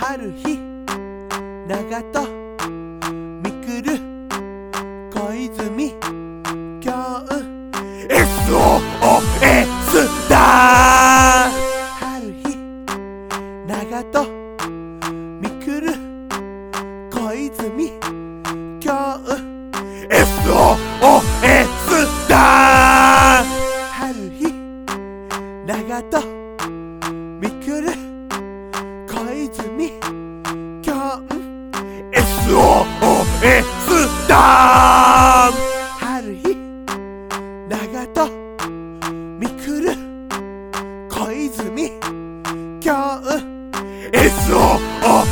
春日。長とみくる小泉。今日 SOS だ。春日。長とみくる小泉。今日 SOS だ。春日。長とみくるあるひなダー春日長こみくる小泉今日 SOO